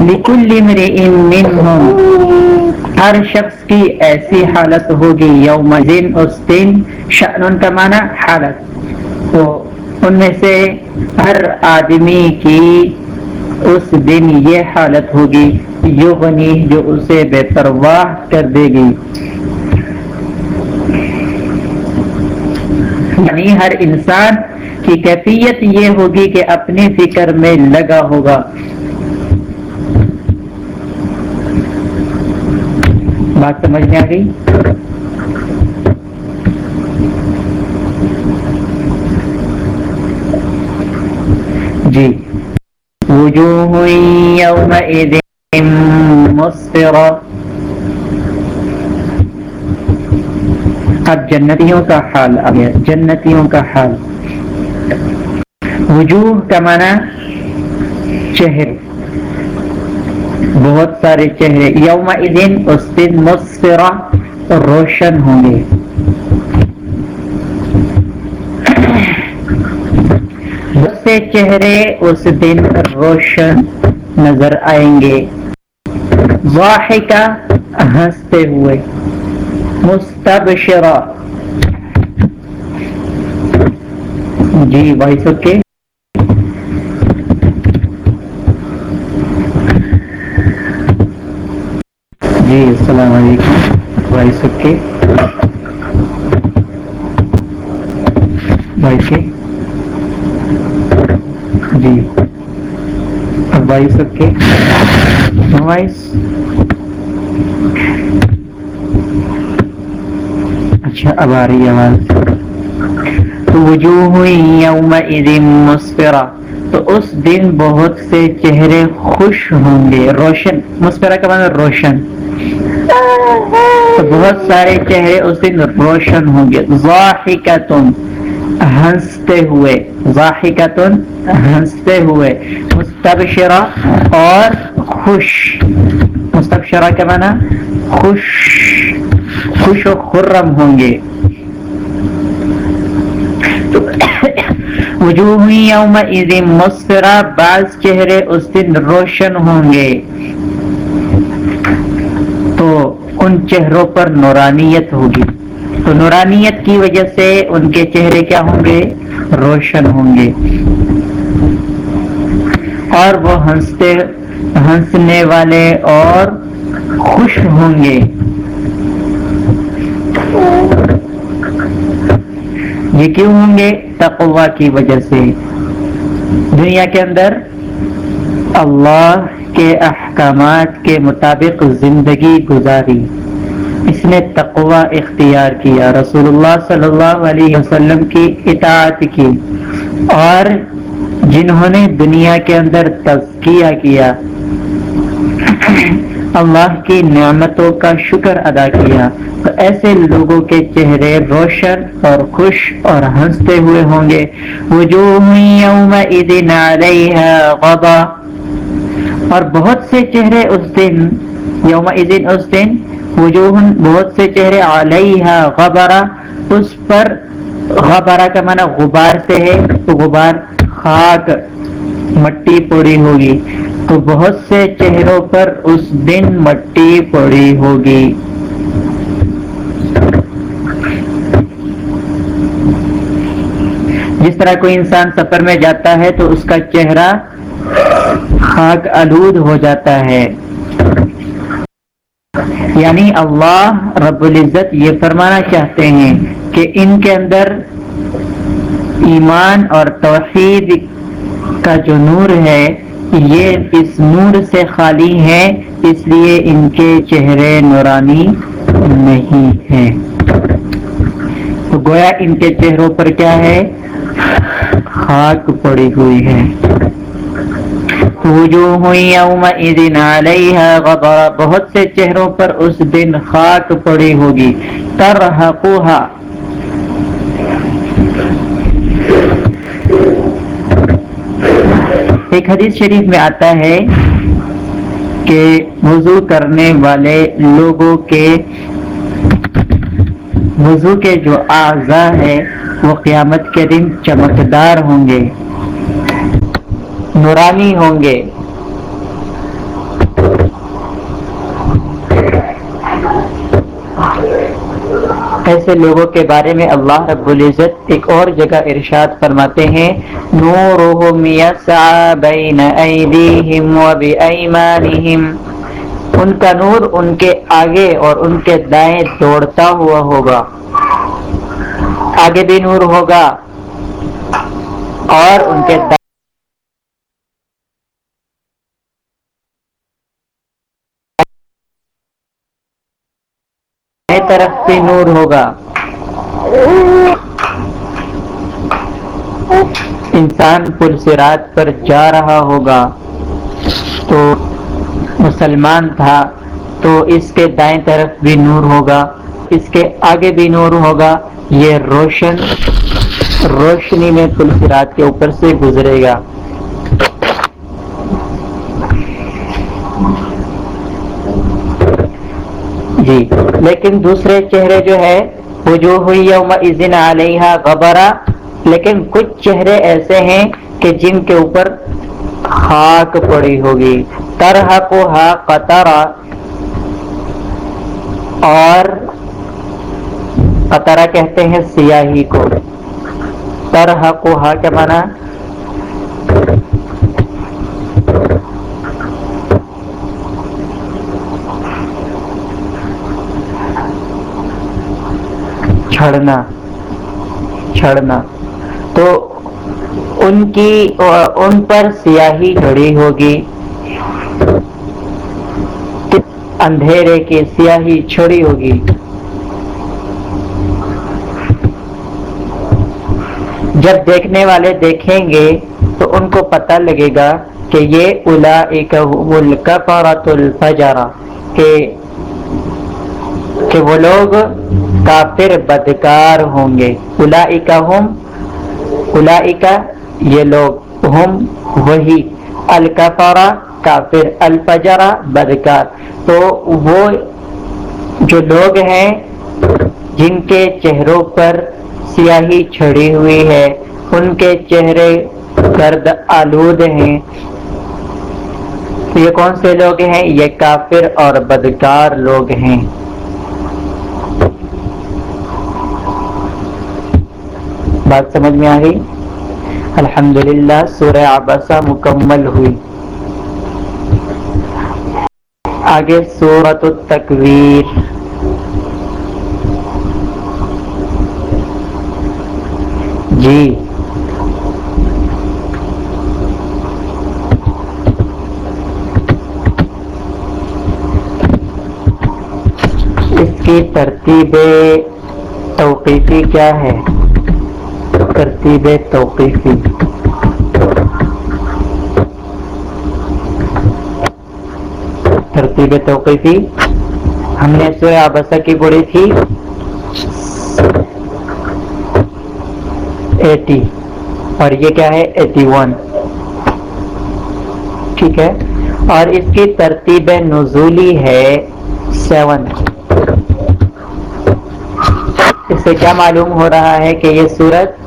لکل امرئ منہم، ہر شخص کی ایسی حالت ہوگی، یوم دن اس دن شأن کا معنی حالت۔ تو ان میں سے ہر آدمی کی اس دن یہ حالت ہوگی، یغنی جو اسے بے پرواہ کر دے گی۔ یعنی ہر انسان کی کیفیت یہ ہوگی کہ اپنی فکر میں لگا ہوگا۔ بات سمجھ میں آ گئی جی۔ وجوہ یومئذ مسفرہ۔ اب جنتیوں کا حال آ گیا جنتیوں کا حال۔ وجوہ کا معنی چہرے بہت سارے چہرے یوم دن اس دن مسفرہ روشن ہوں گے۔ بہت سے چہرے اس دن روشن نظر آئیں گے۔ واحکہ ہنستے ہوئے۔ مستبشرہ۔ جی بھائی سب کے جی السلام علیکم۔ بھائی سب کے۔ بھائی کے۔ جی۔ اب بھائی سب کے۔ وائس اچھا اب آ رہی آواز۔ تو وجوہ یومئذ مسفرہ۔ تو اس دن بہت سے چہرے خوش ہوں گے۔ روشن۔ مسفرہ کا مطلب روشن۔ تو بہت سارے چہرے اس دن روشن ہوں گے۔ ضاحکتن، ہنستے ہوئے۔ ضاحکتن، ہنستے ہوئے۔ مستبشرہ اور خوش۔ مستبشرہ کا معنی خوش۔ خوش و خرم ہوں گے۔ وجوہ یومئذ مسفرہ، بعض چہرے اس دن روشن ہوں گے۔ تو ان چہروں پر نورانیت ہوگی۔ تو نورانیت کی وجہ سے ان کے چہرے کیا ہوں گے؟ روشن ہوں گے۔ اور وہ ہنستے ہنسنے والے اور خوش ہوں گے۔ یہ کیوں ہوں گے؟ تقوا کی وجہ سے۔ دنیا کے اندر اللہ کے احکامات کے مطابق زندگی گزاری۔ اس نے تقوا اختیار کیا۔ رسول اللہ صلی اللہ علیہ وسلم کی اطاعت کی اور جنہوں نے دنیا کے اندر تزکیہ کیا، اللہ کی نعمتوں کا شکر ادا کیا۔ تو ایسے لوگوں کے چہرے روشن اور خوش اور ہنستے ہوئے ہوں گے۔ وجوہ یومئذ علیہا غضا اور بہت سے چہرے اس دن یوم اس دن وجوہ بہت سے چہرے علیہا غبرا اس پر غبرا کا معنی غبار سے ہے، تو غبار خاک، مٹی پڑی ہوگی۔ تو بہت سے چہروں پر اس دن مٹی پڑی ہوگی۔ جس طرح کوئی انسان سفر میں جاتا ہے، تو اس کا چہرہ خاک آلود ہو جاتا ہے۔ یعنی اللہ رب العزت یہ فرمانا چاہتے ہیں کہ ان کے اندر ایمان اور توحید کا جو نور ہے، یہ اس نور سے خالی ہے، اس لیے ان کے چہرے نورانی نہیں ہیں تو گویا ان کے چہروں پر کیا ہے؟ خاک پڑی ہوئی ہے۔ وجوہ یومئذ علیہا غبرہ بہت سے چہروں پر اس دن خاک پڑی ہوگی۔ ترحقوہا ایک حدیث شریف میں آتا ہے کہ وضو کرنے والے لوگوں کے وضو کے جو اعضاء ہے وہ قیامت کے دن چمکدار ہوں گے۔ نورانی ہوں گے۔ ایسے لوگوں کے بارے میں اللہ رب العزت ایک اور جگہ ارشاد فرماتے ہیں۔ نورهم یسعى بین ایدیہم و بایمانہم۔ ان کا نور ان کے آگے اور ان کے دائیں دوڑتا ہوا ہوگا۔ آگے بھی نور ہوگا اور ان کے دائیں طرف سے نور ہوگا۔ انسان پل سرات پر جا رہا ہوگا۔ تو مسلمان تھا، تو اس کے دائیں طرف بھی نور ہوگا، اس کے آگے بھی نور ہوگا۔ یہ روشن، روشنی میں پل سرات کے اوپر سے گزرے گا۔ جی۔ لیکن دوسرے چہرے جو ہے وہ جو ہوئی علیہ غبرا۔ لیکن کچھ چہرے ایسے ہیں کہ جن کے اوپر خاک پڑی ہوگی۔ طرح کو ہا قطرا۔ اور قطرا کہتے ہیں سیاہی کو۔ طرح کو ہا کیا مانا چھڑنا چھڑنا۔ تو ان کی ان پر سیاہی جڑی ہوگی۔ اندھیرے کی سیاہی چھڑی ہوگی۔ جب دیکھنے والے دیکھیں گے تو ان کو پتہ لگے گا کہ یہ الا ایک کہ کہ وہ لوگ کافر بدکار ہوں گے۔ الا ہم یہ لوگ ہم، وہی الکفارا کافر الفجرا بدکار۔ تو وہ جو لوگ ہیں، جن کے چہروں پر سیاہی چھڑی ہوئی ہے، ان کے چہرے گرد آلود ہیں۔ یہ کون سے لوگ ہیں؟ یہ کافر اور بدکار لوگ ہیں۔ بات سمجھ میں آ گئی؟ الحمد للہ سورہ آباسا مکمل ہوئی۔ آگے سورت التکویر۔ جی۔ اس کی ترتیب توقیفی کیا ہے؟ ترتیب توقیفی ترتیب توقیفی ہم نے سورہ آبسا کی پڑھی تھی۔ ایٹی۔ اور یہ کیا ہے؟ ایٹی ون ٹھیک ہے۔ اور اس کی ترتیب نزولی ہے سیون۔ اس سے کیا معلوم ہو رہا ہے کہ یہ سورت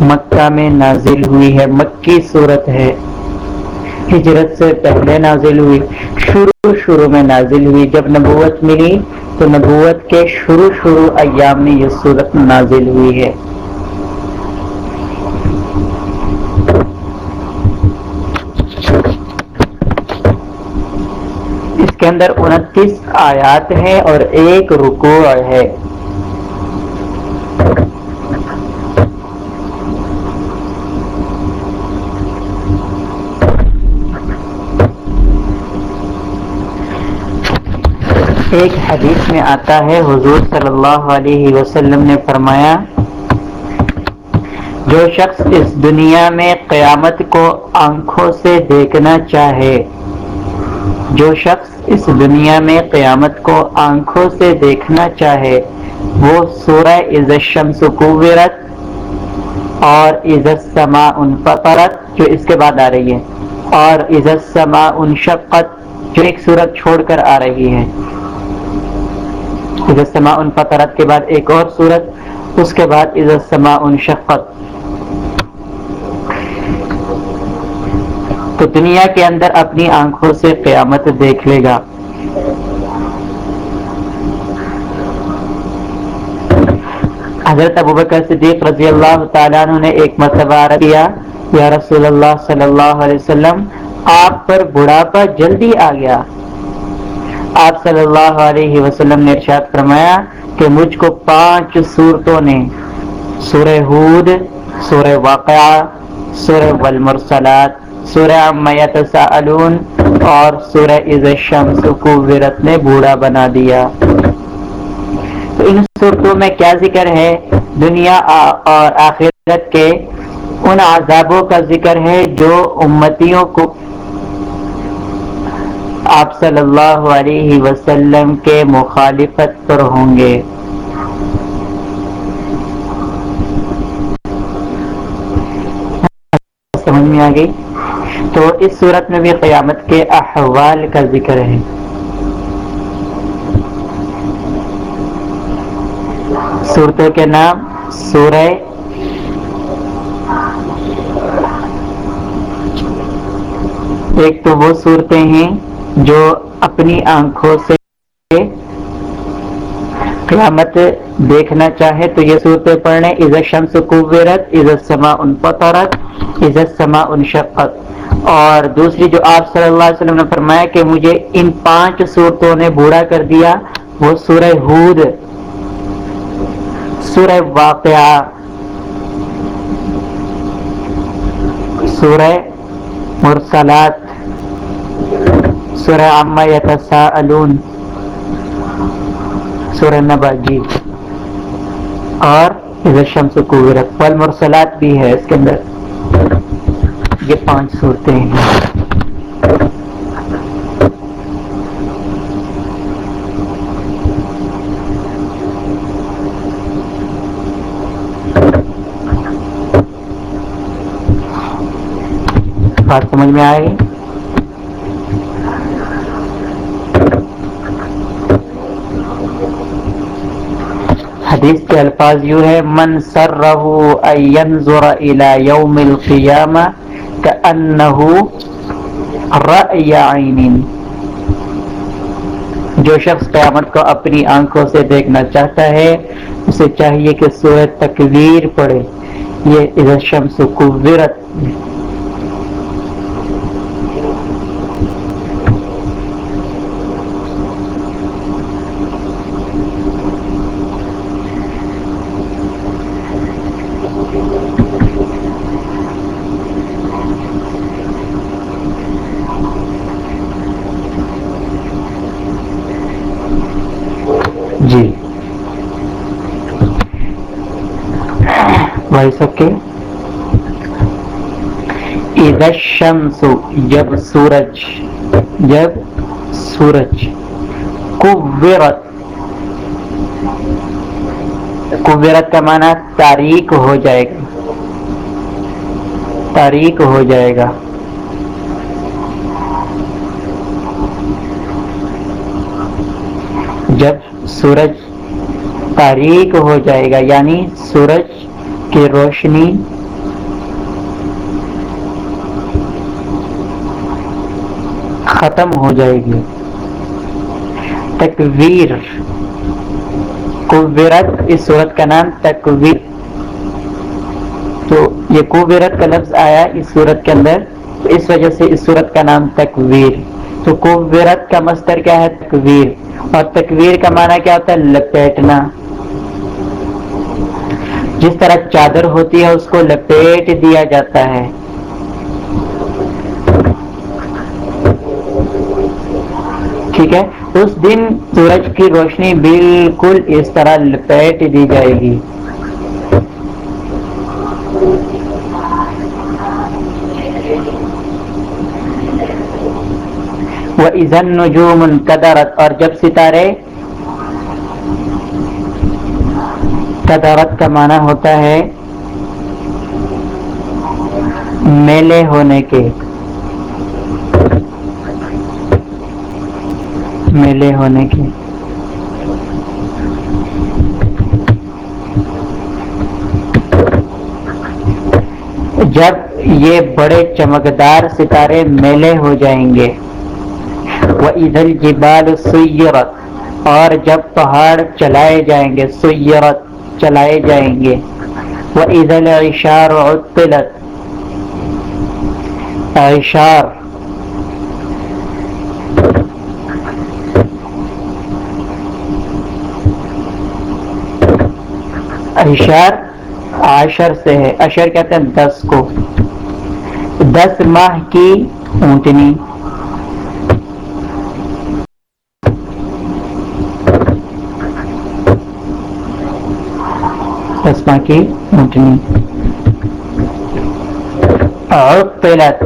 مکہ میں نازل ہوئی ہے، مکی صورت ہے۔ ہجرت سے پہلے نازل ہوئی، شروع شروع میں نازل ہوئی۔ جب نبوت ملی تو نبوت کے شروع شروع ایام میں یہ صورت نازل ہوئی ہے۔ اس کے اندر انتیس آیات ہیں اور ایک رکوع ہے۔ ایک حدیث میں آتا ہے، حضور صلی اللہ علیہ وسلم نے فرمایا، جو شخص اس دنیا میں قیامت کو آنکھوں سے دیکھنا چاہے، جو شخص اس دنیا میں قیامت کو آنکھوں سے دیکھنا چاہے، وہ سورہ عز الشمس کوورت اور عزت سما ان فطرت جو اس کے بعد آ رہی ہے، اور عزت سما ان شقت جو ایک صورت چھوڑ کر آ رہی ہے۔ اجسما ان فطرت کے بعد ایک اور صورت اس کے بعد اجسما ان شفقت تو دنیا کے اندر اپنی آنکھوں سے قیامت دیکھ لے گا۔ حضرت ابوبکر صدیق رضی اللہ تعالیٰ عنہ نے ایک مرتبہ کیا، یا رسول اللہ صلی اللہ علیہ وسلم، آپ پر بڑھاپا جلدی آ گیا۔ آپ صلی اللہ علیہ وسلم نے ارشاد فرمایا کہ مجھ کو پانچ صورتوں نے سورہ ہود، سورہ واقعہ، سورہ والمرسلات، سورہ امیت سعلون اور سورہ عز الشمس کو ورت نے بوڑھا بنا دیا۔ تو ان صورتوں میں کیا ذکر ہے؟ دنیا اور آخرت کے ان عذابوں کا ذکر ہے جو امتیوں کو آپ صلی اللہ علیہ وسلم کے مخالفت پر ہوں گے۔ سمجھ میں آ گئی؟ تو اس صورت میں بھی قیامت کے احوال کا ذکر ہے۔ صورتوں کے نام سورہ ایک تو وہ صورتیں ہیں جو اپنی آنکھوں سے قیامت دیکھنا چاہے تو یہ صورتیں پڑھنے عزت شمس قویرت عزت سما ان پترت عزت سما ان شفت اور دوسری جو آپ صلی اللہ علیہ وسلم نے فرمایا کہ مجھے ان پانچ صورتوں نے بوڑھا کر دیا، وہ سورہ ہود، سورہ واقعہ، سورہ مرسلات۔ سورہ عامہ یتساءلون، سورہ نبا جی اور شمس قورت والمرسلات بھی ہے اس کے اندر۔ یہ پانچ صورتیں ہیں۔ بات سمجھ میں آئے گی حدیث کے الفاظ یوں ہے من سر ينظر الى يوم القیامہ كأنه رأي عین جو شخص قیامت کو اپنی آنکھوں سے دیکھنا چاہتا ہے، اسے چاہیے کہ سورہ تکویر پڑھے۔ یہ اذا الشمس سکے۔ شمس جب سورج جب سورج کبرت کبرت کا معنی تاریخ ہو جائے گا۔ تاریخ ہو جائے گا۔ جب سورج تاریخ ہو جائے گا یعنی سورج کی روشنی ختم ہو جائے گی۔ تکویر۔ کوبرت اس صورت کا نام تکویر۔ تو یہ کوبرت کا لفظ آیا اس صورت کے اندر۔ تو اس وجہ سے اس صورت کا نام تکویر۔ تو کوبرت کا مستر کیا ہے؟ تکویر۔ اور تکویر کا معنی کیا ہوتا ہے؟ لپیٹنا۔ جس طرح چادر ہوتی ہے اس کو لپیٹ دیا جاتا ہے۔ ٹھیک ہے؟ اس دن سورج کی روشنی بالکل اس طرح لپیٹ دی جائے گی۔ وہ ازن نجوم قدرت اور جب ستارے کا معنی ہوتا ہے میلے ہونے کے۔ میلے ہونے کے۔ جب یہ بڑے چمکدار ستارے میلے ہو جائیں گے وہ ادھر جبال سیرت اور جب پہاڑ چلائے جائیں گے سیرت چلائے جائیں گے۔ وہ عید الشار عطلت۔ اشار اشار عشر سے ہے۔ اشر کہتے ہیں دس کو۔ دس ماہ کی اونٹنی۔ دس کی اونٹنی عطلت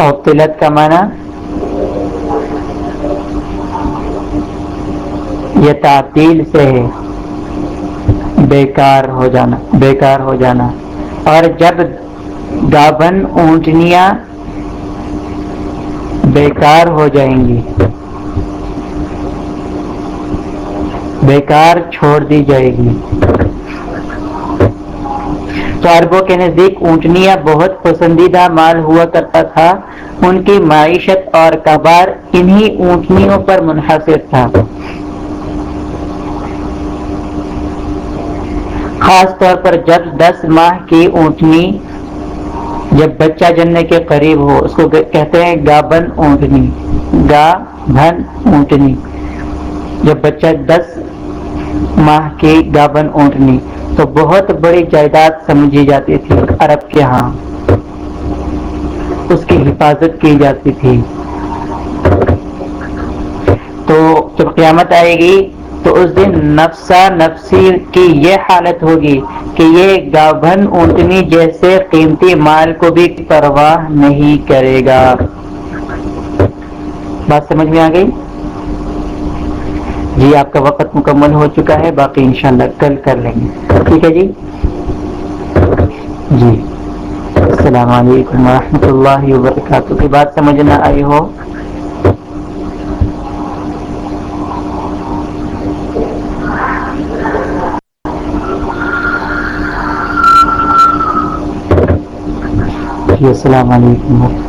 عطلت کا معنی۔ یہ تعطیل سے ہے۔ بیکار ہو جانا، بیکار ہو جانا۔ اور جب گابن اونٹنیاں بیکار ہو جائیں گی۔ بیکار چھوڑ دی جائے گی۔ تو عربوں کے نزدیک اونٹنیاں بہت پسندیدہ مال ہوا کرتا تھا۔ ان کی معیشت اور کبار انہی اونٹنیوں پر منحصر تھا۔ خاص طور پر جب دس ماہ کی اونٹنی جب بچہ جننے کے قریب ہو، اس کو کہتے ہیں گابن اونٹنی، گا بھن اونٹنی۔ جب بچہ دس ماہ کی گابن اونٹنی، تو بہت بڑی جائیداد سمجھی جاتی تھی عرب کے ہاں۔ اس کی حفاظت کی جاتی تھی۔ تو جب قیامت آئے گی تو اس دن نفسا نفسی کی یہ حالت ہوگی کہ یہ گابھن اونٹنی جیسے قیمتی مال کو بھی پرواہ نہیں کرے گا۔ بات سمجھ میں آ گئی؟ جی آپ کا وقت مکمل ہو چکا ہے، باقی انشاءاللہ کل کر لیں گے۔ ٹھیک ہے جی؟ جی۔ السلام علیکم ورحمۃ اللہ وبرکاتہ۔ کی بات سمجھ نہ آئی ہو جی، السلام علیکم۔